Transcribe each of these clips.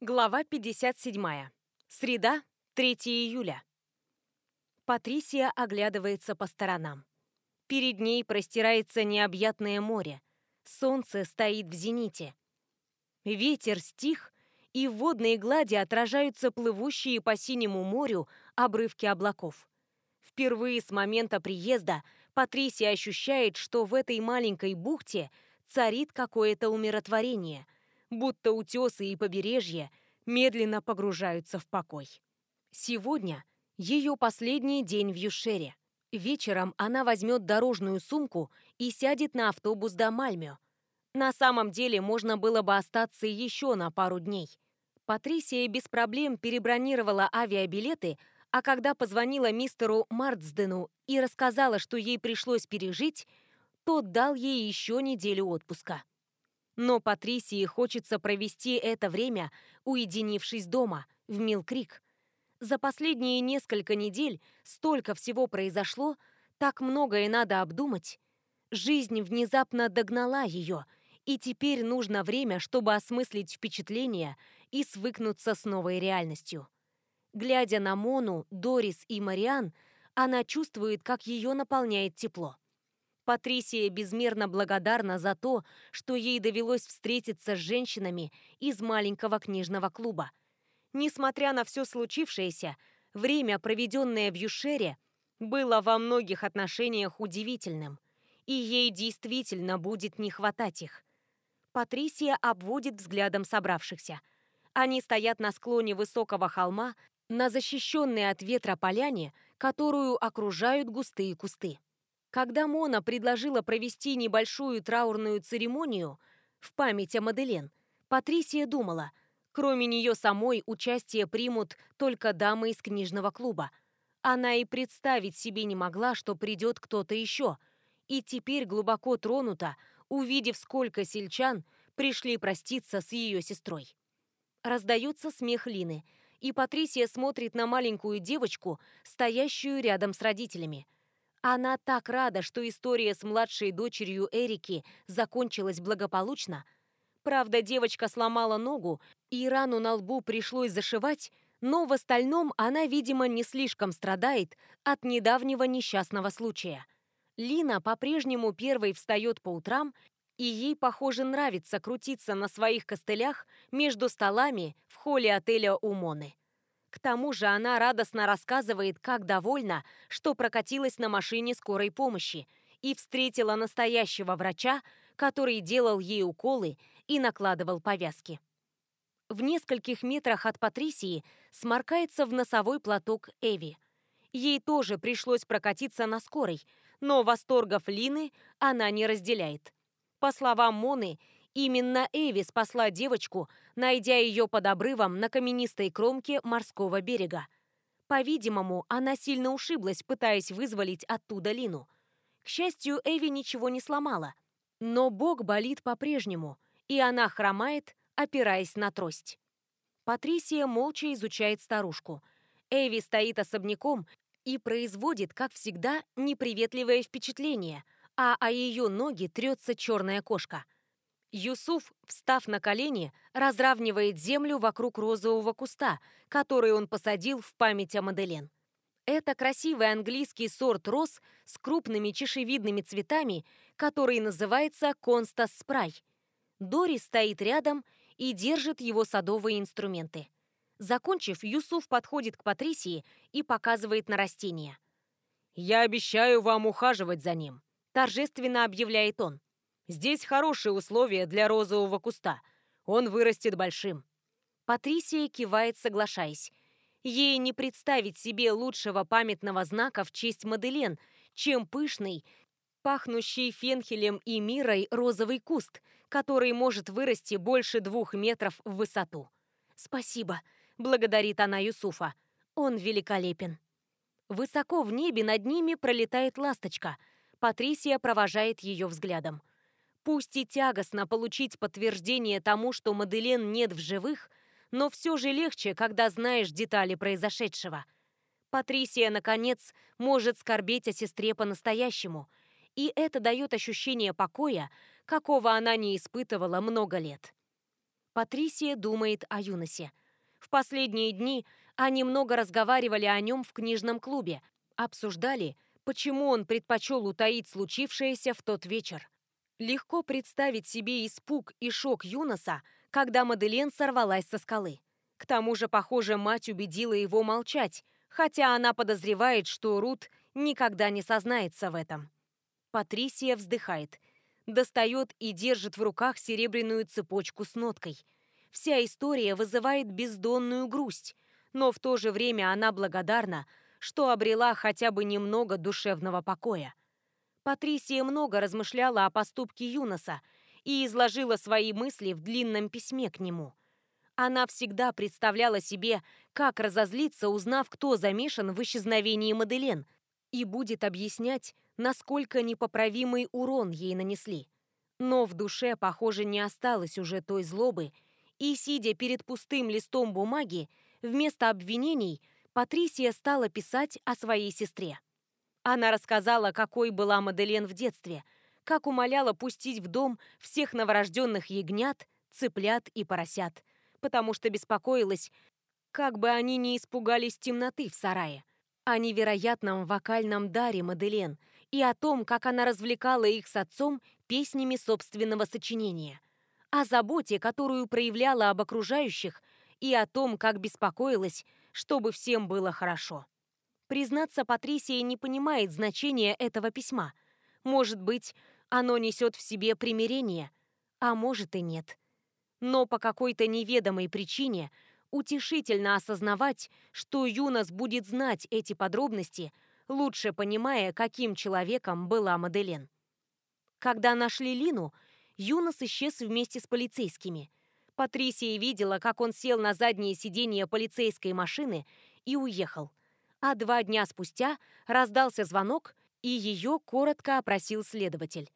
Глава 57. Среда, 3 июля. Патрисия оглядывается по сторонам. Перед ней простирается необъятное море. Солнце стоит в зените. Ветер стих, и в водной глади отражаются плывущие по синему морю обрывки облаков. Впервые с момента приезда Патрисия ощущает, что в этой маленькой бухте царит какое-то умиротворение – будто утесы и побережье медленно погружаются в покой. Сегодня ее последний день в Юшере. Вечером она возьмет дорожную сумку и сядет на автобус до Мальмё. На самом деле можно было бы остаться еще на пару дней. Патрисия без проблем перебронировала авиабилеты, а когда позвонила мистеру Мартсдену и рассказала, что ей пришлось пережить, тот дал ей еще неделю отпуска. Но Патрисии хочется провести это время, уединившись дома, в Милкрик. За последние несколько недель столько всего произошло, так многое надо обдумать. Жизнь внезапно догнала ее, и теперь нужно время, чтобы осмыслить впечатления и свыкнуться с новой реальностью. Глядя на Мону, Дорис и Мариан, она чувствует, как ее наполняет тепло. Патрисия безмерно благодарна за то, что ей довелось встретиться с женщинами из маленького книжного клуба. Несмотря на все случившееся, время, проведенное в Юшере, было во многих отношениях удивительным, и ей действительно будет не хватать их. Патрисия обводит взглядом собравшихся. Они стоят на склоне высокого холма, на защищенной от ветра поляне, которую окружают густые кусты. Когда Мона предложила провести небольшую траурную церемонию в память о Маделен, Патрисия думала, кроме нее самой участие примут только дамы из книжного клуба. Она и представить себе не могла, что придет кто-то еще, и теперь глубоко тронута, увидев, сколько сельчан пришли проститься с ее сестрой. Раздается смех Лины, и Патрисия смотрит на маленькую девочку, стоящую рядом с родителями – она так рада, что история с младшей дочерью Эрики закончилась благополучно. Правда, девочка сломала ногу, и рану на лбу пришлось зашивать, но в остальном она, видимо, не слишком страдает от недавнего несчастного случая. Лина по-прежнему первой встает по утрам, и ей, похоже, нравится крутиться на своих костылях между столами в холле отеля у Моны. К тому же она радостно рассказывает, как довольна, что прокатилась на машине скорой помощи и встретила настоящего врача, который делал ей уколы и накладывал повязки. В нескольких метрах от Патрисии сморкается в носовой платок Эви. Ей тоже пришлось прокатиться на скорой, но восторгов Лины она не разделяет. По словам Моны, Именно Эви спасла девочку, найдя ее под обрывом на каменистой кромке морского берега. По-видимому, она сильно ушиблась, пытаясь вызволить оттуда Лину. К счастью, Эви ничего не сломала. Но бок болит по-прежнему, и она хромает, опираясь на трость. Патрисия молча изучает старушку. Эви стоит особняком и производит, как всегда, неприветливое впечатление, а о ее ноги трется черная кошка – Юсуф, встав на колени, разравнивает землю вокруг розового куста, который он посадил в память о Маделен. Это красивый английский сорт роз с крупными чешевидными цветами, который называется Констас Спрай. Дори стоит рядом и держит его садовые инструменты. Закончив, Юсуф подходит к Патрисии и показывает на растение. «Я обещаю вам ухаживать за ним», – торжественно объявляет он. Здесь хорошие условия для розового куста. Он вырастет большим». Патрисия кивает, соглашаясь. Ей не представить себе лучшего памятного знака в честь Маделен, чем пышный, пахнущий фенхелем и мирой розовый куст, который может вырасти больше двух метров в высоту. «Спасибо», — благодарит она Юсуфа. «Он великолепен». Высоко в небе над ними пролетает ласточка. Патрисия провожает ее взглядом. Пусть и тягостно получить подтверждение тому, что Маделен нет в живых, но все же легче, когда знаешь детали произошедшего. Патрисия, наконец, может скорбеть о сестре по-настоящему, и это дает ощущение покоя, какого она не испытывала много лет. Патрисия думает о Юносе. В последние дни они много разговаривали о нем в книжном клубе, обсуждали, почему он предпочел утаить случившееся в тот вечер. Легко представить себе испуг и шок Юноса, когда Маделен сорвалась со скалы. К тому же, похоже, мать убедила его молчать, хотя она подозревает, что Рут никогда не сознается в этом. Патрисия вздыхает, достает и держит в руках серебряную цепочку с ноткой. Вся история вызывает бездонную грусть, но в то же время она благодарна, что обрела хотя бы немного душевного покоя. Патрисия много размышляла о поступке Юноса и изложила свои мысли в длинном письме к нему. Она всегда представляла себе, как разозлиться, узнав, кто замешан в исчезновении Маделен, и будет объяснять, насколько непоправимый урон ей нанесли. Но в душе, похоже, не осталось уже той злобы, и, сидя перед пустым листом бумаги, вместо обвинений Патрисия стала писать о своей сестре. Она рассказала, какой была Маделен в детстве, как умоляла пустить в дом всех новорожденных ягнят, цыплят и поросят, потому что беспокоилась, как бы они не испугались темноты в сарае, о невероятном вокальном даре Маделен – и о том, как она развлекала их с отцом песнями собственного сочинения, о заботе, которую проявляла об окружающих, и о том, как беспокоилась, чтобы всем было хорошо. Признаться, Патрисия не понимает значения этого письма. Может быть, оно несет в себе примирение, а может и нет. Но по какой-то неведомой причине утешительно осознавать, что Юнос будет знать эти подробности – лучше понимая, каким человеком была Маделен. Когда нашли Лину, Юнос исчез вместе с полицейскими. Патрисия видела, как он сел на заднее сиденье полицейской машины и уехал. А два дня спустя раздался звонок, и ее коротко опросил следователь.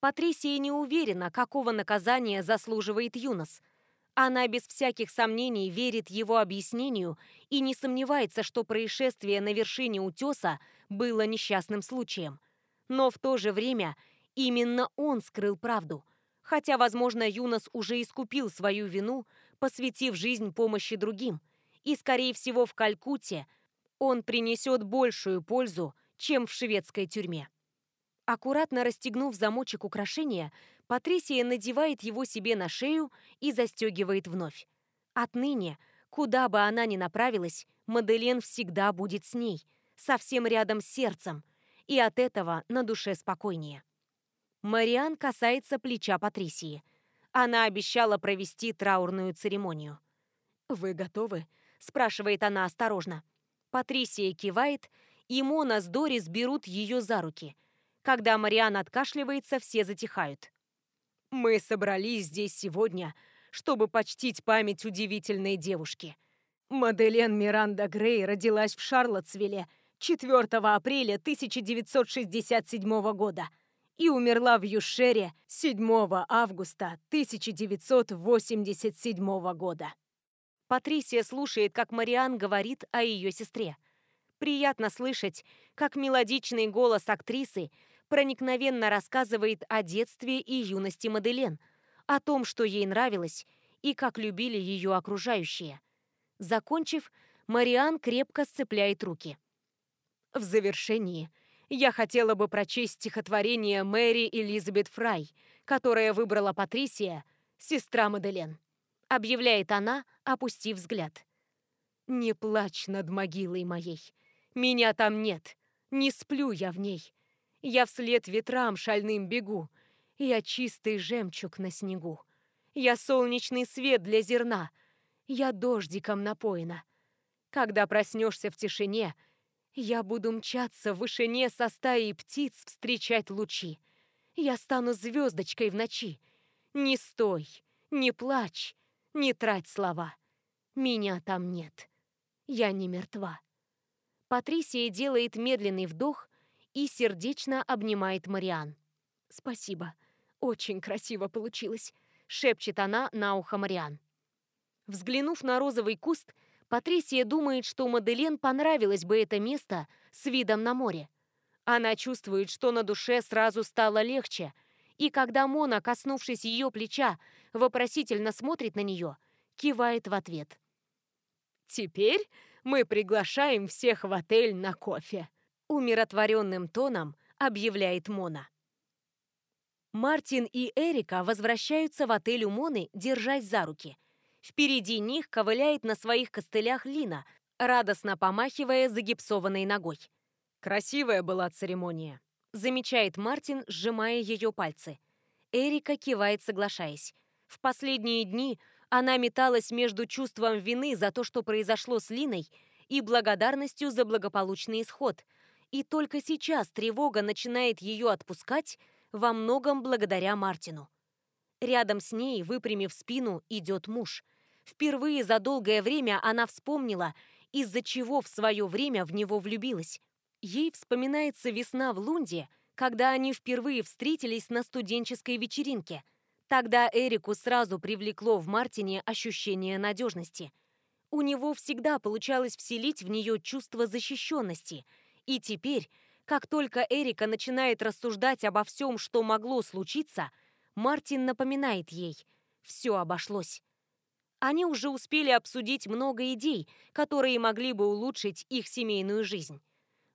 Патрисия не уверена, какого наказания заслуживает Юнос – она без всяких сомнений верит его объяснению и не сомневается, что происшествие на вершине утеса было несчастным случаем. Но в то же время именно он скрыл правду. Хотя, возможно, Юнос уже искупил свою вину, посвятив жизнь помощи другим. И, скорее всего, в Калькутте он принесет большую пользу, чем в шведской тюрьме. Аккуратно расстегнув замочек украшения, Патрисия надевает его себе на шею и застегивает вновь. Отныне, куда бы она ни направилась, Маделен всегда будет с ней, совсем рядом с сердцем, и от этого на душе спокойнее. Мариан касается плеча Патрисии. Она обещала провести траурную церемонию. «Вы готовы?» – спрашивает она осторожно. Патрисия кивает, и Мона с Дорис берут ее за руки. Когда Мариан откашливается, все затихают. Мы собрались здесь сегодня, чтобы почтить память удивительной девушки. Маделен Миранда Грей родилась в Шарлотсвилле 4 апреля 1967 года и умерла в Юшере 7 августа 1987 года. Патрисия слушает, как Мариан говорит о ее сестре. Приятно слышать, как мелодичный голос актрисы проникновенно рассказывает о детстве и юности Маделен, о том, что ей нравилось и как любили ее окружающие. Закончив, Мариан крепко сцепляет руки. В завершении я хотела бы прочесть стихотворение Мэри Элизабет Фрай, которое выбрала Патрисия, сестра Маделен. Объявляет она, опустив взгляд. «Не плачь над могилой моей. Меня там нет. Не сплю я в ней. Я вслед ветрам шальным бегу. Я чистый жемчуг на снегу. Я солнечный свет для зерна. Я дождиком напоена. Когда проснешься в тишине, я буду мчаться в вышине со стаей птиц встречать лучи. Я стану звездочкой в ночи. Не стой, не плачь, не трать слова. Меня там нет. Я не мертва. Патрисия делает медленный вдох и сердечно обнимает Мариан. «Спасибо. Очень красиво получилось», — шепчет она на ухо Мариан. Взглянув на розовый куст, Патрисия думает, что Маделен понравилось бы это место с видом на море. Она чувствует, что на душе сразу стало легче, И когда Мона, коснувшись ее плеча, вопросительно смотрит на нее, кивает в ответ. «Теперь мы приглашаем всех в отель на кофе», — умиротворенным тоном объявляет Мона. Мартин и Эрика возвращаются в отель у Моны, держась за руки. Впереди них ковыляет на своих костылях Лина, радостно помахивая загипсованной ногой. «Красивая была церемония», — замечает Мартин, сжимая ее пальцы. Эрика кивает, соглашаясь. В последние дни она металась между чувством вины за то, что произошло с Линой, и благодарностью за благополучный исход. И только сейчас тревога начинает ее отпускать, во многом благодаря Мартину. Рядом с ней, выпрямив спину, идет муж. Впервые за долгое время она вспомнила, из-за чего в свое время в него влюбилась. Ей вспоминается весна в Лунде, когда они впервые встретились на студенческой вечеринке – Тогда Эрику сразу привлекло в Мартине ощущение надежности. У него всегда получалось вселить в нее чувство защищенности. И теперь, как только Эрика начинает рассуждать обо всем, что могло случиться, Мартин напоминает ей – все обошлось. Они уже успели обсудить много идей, которые могли бы улучшить их семейную жизнь.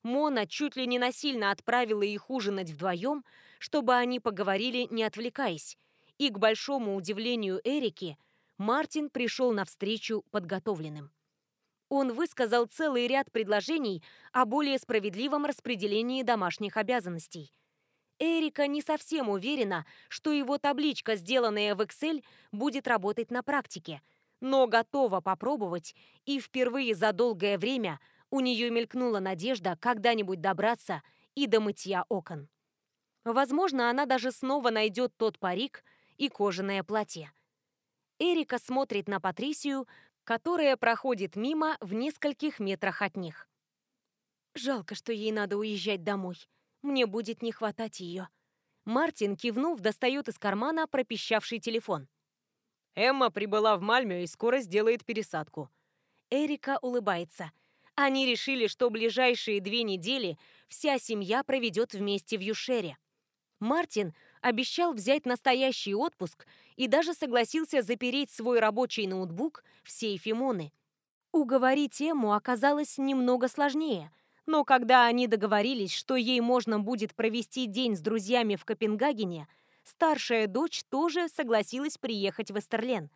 Мона чуть ли не насильно отправила их ужинать вдвоем, чтобы они поговорили, не отвлекаясь, и, к большому удивлению Эрики, Мартин пришел навстречу подготовленным. Он высказал целый ряд предложений о более справедливом распределении домашних обязанностей. Эрика не совсем уверена, что его табличка, сделанная в Excel, будет работать на практике, но готова попробовать, и впервые за долгое время у нее мелькнула надежда когда-нибудь добраться и до мытья окон. Возможно, она даже снова найдет тот парик, и кожаное платье. Эрика смотрит на Патрисию, которая проходит мимо в нескольких метрах от них. Жалко, что ей надо уезжать домой. Мне будет не хватать ее. Мартин, кивнув, достает из кармана пропищавший телефон. Эмма прибыла в Мальмё и скоро сделает пересадку. Эрика улыбается. Они решили, что ближайшие две недели вся семья проведет вместе в Юшере. Мартин обещал взять настоящий отпуск и даже согласился запереть свой рабочий ноутбук в сейфе Моны. Уговорить Эму оказалось немного сложнее, но когда они договорились, что ей можно будет провести день с друзьями в Копенгагене, старшая дочь тоже согласилась приехать в Эстерлен.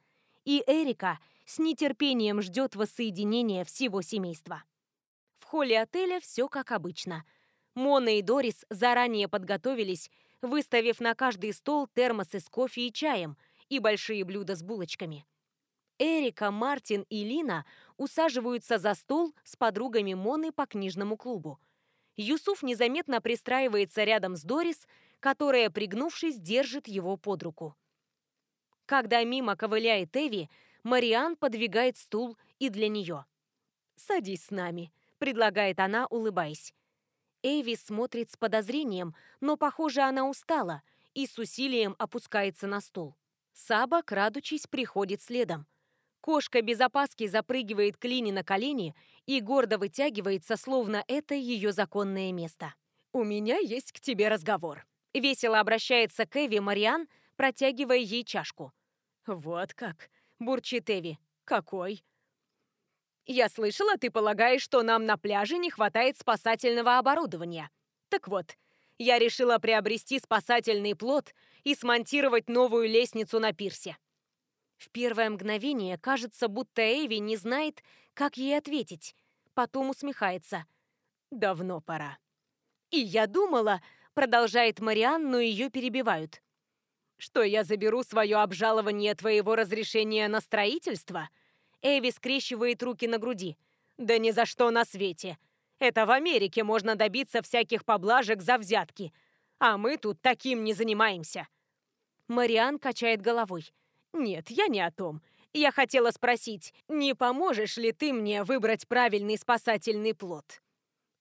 И Эрика с нетерпением ждет воссоединения всего семейства. Холле отеля все как обычно. Мона и Дорис заранее подготовились выставив на каждый стол термосы с кофе и чаем и большие блюда с булочками. Эрика, Мартин и Лина усаживаются за стол с подругами Моны по книжному клубу. Юсуф незаметно пристраивается рядом с Дорис, которая, пригнувшись, держит его под руку. Когда мимо ковыляет Эви, Мариан подвигает стул и для нее. «Садись с нами», — предлагает она, улыбаясь. Эви смотрит с подозрением, но, похоже, она устала и с усилием опускается на стул. Саба, крадучись, приходит следом. Кошка без опаски запрыгивает к Лине на колени и гордо вытягивается, словно это ее законное место. «У меня есть к тебе разговор», — весело обращается к Эви Мариан, протягивая ей чашку. «Вот как», — бурчит Эви. «Какой?» Я слышала, ты полагаешь, что нам на пляже не хватает спасательного оборудования. Так вот, я решила приобрести спасательный плот и смонтировать новую лестницу на пирсе. В первое мгновение кажется, будто Эви не знает, как ей ответить. Потом усмехается. Давно пора. И я думала, продолжает Мариан, но ее перебивают. Что я заберу свое обжалование твоего разрешения на строительство – Эви скрещивает руки на груди. «Да ни за что на свете! Это в Америке можно добиться всяких поблажек за взятки, а мы тут таким не занимаемся!» Мариан качает головой. «Нет, я не о том. Я хотела спросить, не поможешь ли ты мне выбрать правильный спасательный плод?»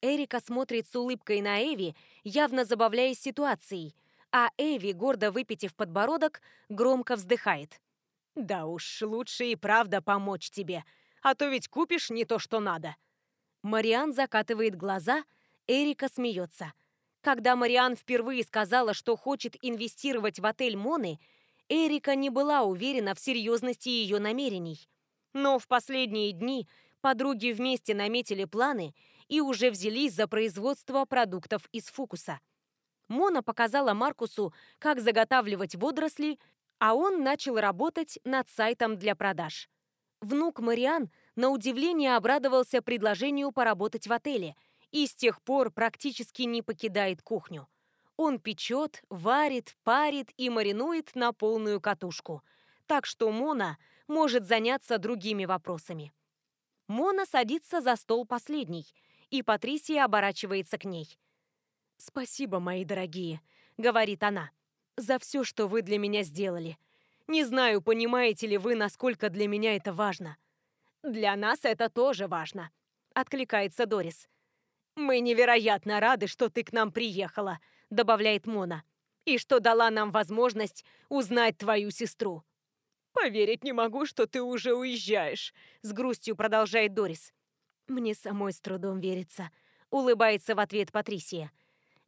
Эрика смотрит с улыбкой на Эви, явно забавляясь ситуацией, а Эви, гордо выпитив подбородок, громко вздыхает. Да уж, лучше и правда помочь тебе, а то ведь купишь не то, что надо. Мариан закатывает глаза, Эрика смеется. Когда Мариан впервые сказала, что хочет инвестировать в отель Моны, Эрика не была уверена в серьезности ее намерений. Но в последние дни подруги вместе наметили планы и уже взялись за производство продуктов из фукуса. Мона показала Маркусу, как заготавливать водоросли, а он начал работать над сайтом для продаж. Внук Мариан на удивление обрадовался предложению поработать в отеле и с тех пор практически не покидает кухню. Он печет, варит, парит и маринует на полную катушку. Так что Мона может заняться другими вопросами. Мона садится за стол последний, и Патрисия оборачивается к ней. «Спасибо, мои дорогие», — говорит она, — «за все, что вы для меня сделали. Не знаю, понимаете ли вы, насколько для меня это важно». «Для нас это тоже важно», — откликается Дорис. «Мы невероятно рады, что ты к нам приехала», — добавляет Мона, «и что дала нам возможность узнать твою сестру». «Поверить не могу, что ты уже уезжаешь», — с грустью продолжает Дорис. «Мне самой с трудом верится», — улыбается в ответ Патрисия.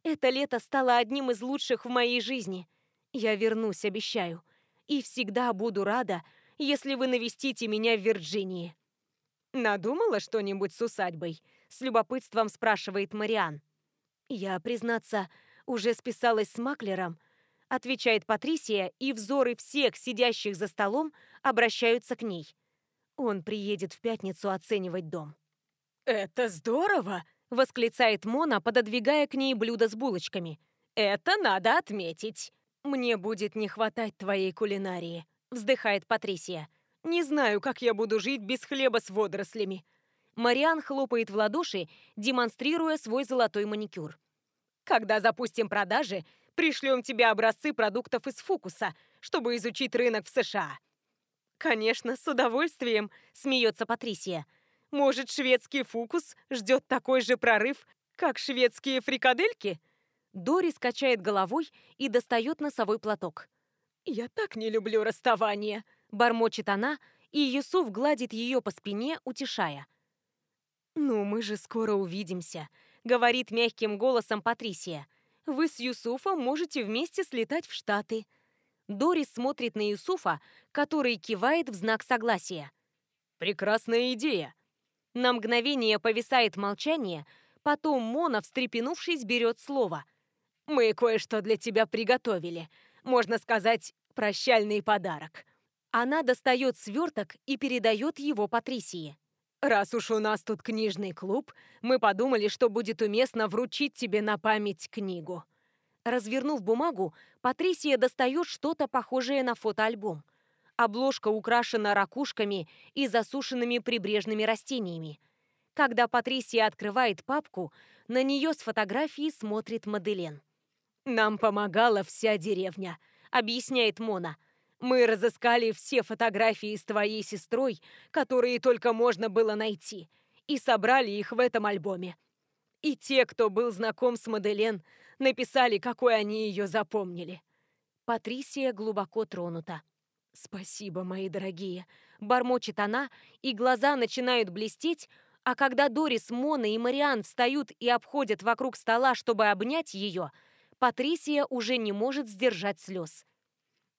«Это лето стало одним из лучших в моей жизни. Я вернусь, обещаю. И всегда буду рада, если вы навестите меня в Вирджинии». «Надумала что-нибудь с усадьбой?» — с любопытством спрашивает Мариан. «Я, признаться, уже списалась с маклером», — отвечает Патрисия, и взоры всех сидящих за столом обращаются к ней. Он приедет в пятницу оценивать дом. «Это здорово!» — восклицает Мона, пододвигая к ней блюдо с булочками. «Это надо отметить!» «Мне будет не хватать твоей кулинарии», — вздыхает Патрисия. Не знаю, как я буду жить без хлеба с водорослями. Мариан хлопает в ладоши, демонстрируя свой золотой маникюр. Когда запустим продажи, пришлем тебе образцы продуктов из фокуса, чтобы изучить рынок в США. Конечно, с удовольствием, смеется Патрисия. Может, шведский фокус ждет такой же прорыв, как шведские фрикадельки? Дори скачает головой и достает носовой платок. «Я так не люблю расставание», Бормочет она, и Юсуф гладит ее по спине, утешая. «Ну, мы же скоро увидимся», — говорит мягким голосом Патрисия. «Вы с Юсуфом можете вместе слетать в Штаты». Дорис смотрит на Юсуфа, который кивает в знак согласия. «Прекрасная идея». На мгновение повисает молчание, потом Мона, встрепенувшись, берет слово. «Мы кое-что для тебя приготовили. Можно сказать, прощальный подарок». Она достает сверток и передает его Патрисии. «Раз уж у нас тут книжный клуб, мы подумали, что будет уместно вручить тебе на память книгу». Развернув бумагу, Патрисия достает что-то похожее на фотоальбом. Обложка украшена ракушками и засушенными прибрежными растениями. Когда Патрисия открывает папку, на нее с фотографией смотрит Маделен. «Нам помогала вся деревня», — объясняет Мона. Мы разыскали все фотографии с твоей сестрой, которые только можно было найти, и собрали их в этом альбоме. И те, кто был знаком с Маделен, написали, какой они ее запомнили. Патрисия глубоко тронута. «Спасибо, мои дорогие», — бормочет она, и глаза начинают блестеть, а когда Дорис, Мона и Мариан встают и обходят вокруг стола, чтобы обнять ее, Патрисия уже не может сдержать слез.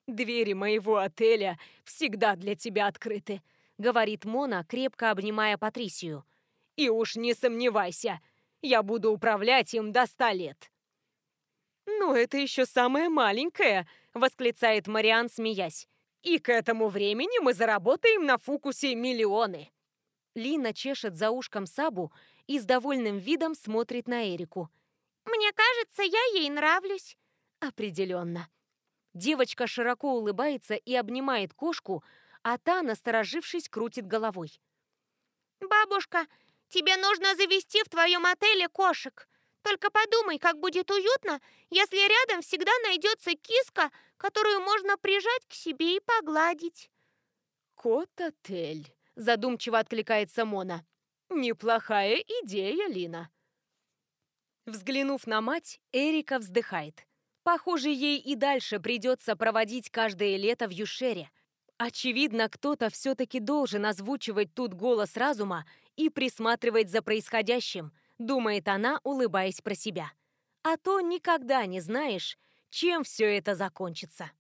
«Двери моего отеля всегда для тебя открыты», — говорит Мона, крепко обнимая Патрисию. «И уж не сомневайся, я буду управлять им до ста лет». «Ну, это еще самое маленькое», — восклицает Мариан, смеясь. «И к этому времени мы заработаем на фукусе миллионы». Лина чешет за ушком Сабу и с довольным видом смотрит на Эрику. «Мне кажется, я ей нравлюсь». «Определенно». Девочка широко улыбается и обнимает кошку, а та, насторожившись, крутит головой. «Бабушка, тебе нужно завести в твоем отеле кошек. Только подумай, как будет уютно, если рядом всегда найдется киска, которую можно прижать к себе и погладить». «Кот-отель», — задумчиво откликается Мона. «Неплохая идея, Лина». Взглянув на мать, Эрика вздыхает. Похоже, ей и дальше придется проводить каждое лето в Юшере. Очевидно, кто-то все-таки должен озвучивать тут голос разума и присматривать за происходящим, думает она, улыбаясь про себя. А то никогда не знаешь, чем все это закончится.